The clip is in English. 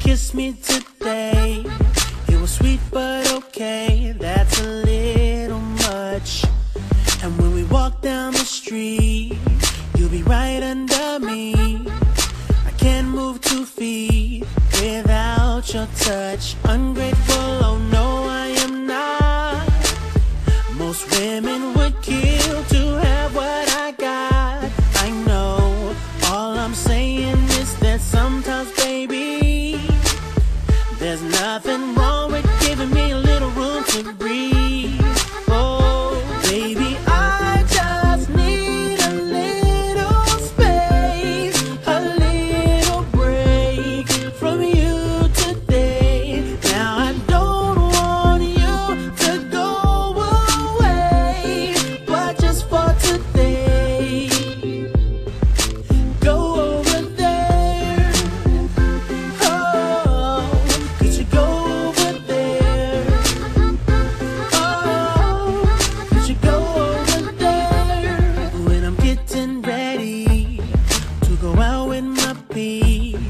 Kissed me today. It was sweet but okay, down the street, you'll be right under me. I can't move two feet without your touch. Ungrateful, oh no, I am not. Most women would kill to have what I got. I know, all I'm saying is that sometimes, baby, there's nothing wrong. go out with my peace.